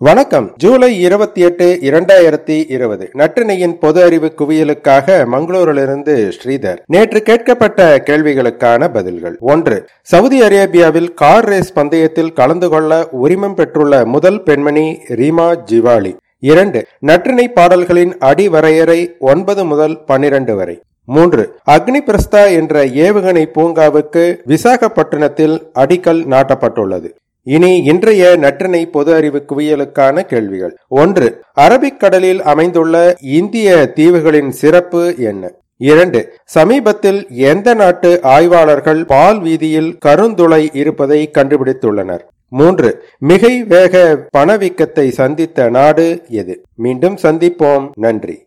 வணக்கம். ஜூலை இருபத்தி எட்டு இரண்டாயிரத்தி இருபது. நற்றினையின் பொது அறிவு குவியலுக்காக மங்களூரிலிருந்து ஸ்ரீதர். நேற்று கேட்கப்பட்ட கேள்விகளுக்கான பதில்கள். ஒன்று சவுதி அரேபியாவில் கார் ரேஸ் பந்தயத்தில் கலந்து கொள்ள உரிமம் பெற்றுள்ள முதல் பெண்மணி ரீமா ஜிவாலி. இரண்டு நற்றினை பாடல்களின் அடிவரையறை ஒன்பது முதல் பனிரெண்டு வரை. மூன்று அக்னி பிரஸ்தா என்ற ஏவுகணை பூங்காவுக்கு விசாகப்பட்டினத்தில் அடிக்கல் நாட்டப்பட்டுள்ளது. இனி இன்றைய நற்றினை பொது அறிவு குவியலுக்கான கேள்விகள். ஒன்று அரபிக்கடலில் அமைந்துள்ள இந்திய தீவுகளின் சிறப்பு என்ன? இரண்டு சமீபத்தில் எந்த நாட்டு ஆய்வாளர்கள் பால் வீதியில் கருந்துளை இருப்பதை கண்டுபிடித்துள்ளனர்? மூன்று மிகை வேக பணவீக்கத்தை சந்தித்த நாடு எது? மீண்டும் சந்திப்போம். நன்றி.